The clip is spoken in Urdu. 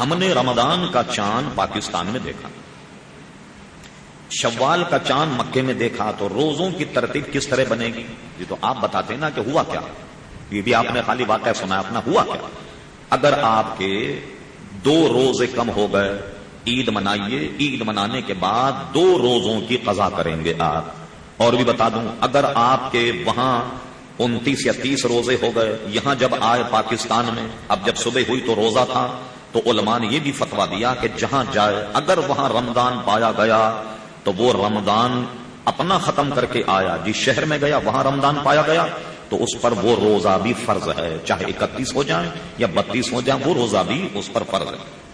ہم نے رمضان کا چاند پاکستان میں دیکھا۔ شوال کا چاند مکے میں دیکھا تو روزوں کی ترتیب کس طرح بنے گی؟ یہ تو آپ بتاتے نا کہ ہوا کیا۔ یہ بھی آپ نے خالی واقعہ سنا اپنا ہوا کیا۔ اگر آپ کے دو روزے کم ہو گئے، عید منائیے۔ عید منانے کے بعد دو روزوں کی قضا کریں گے آپ۔ اور بھی بتا دوں، اگر آپ کے وہاں انتیس یا تیس روزے ہو گئے، یہاں جب آئے پاکستان میں، اب جب صبح ہوئی تو روزہ تھا۔ تو علماء نے یہ بھی فتوا دیا کہ جہاں جائے، اگر وہاں رمضان پایا گیا، تو وہ رمضان اپنا ختم کر کے آیا۔ جس شہر میں گیا، وہاں رمضان پایا گیا، تو اس پر وہ روزہ بھی فرض ہے۔ چاہے اکتیس ہو جائیں یا بتیس ہو جائیں، وہ روزہ بھی اس پر فرض ہے۔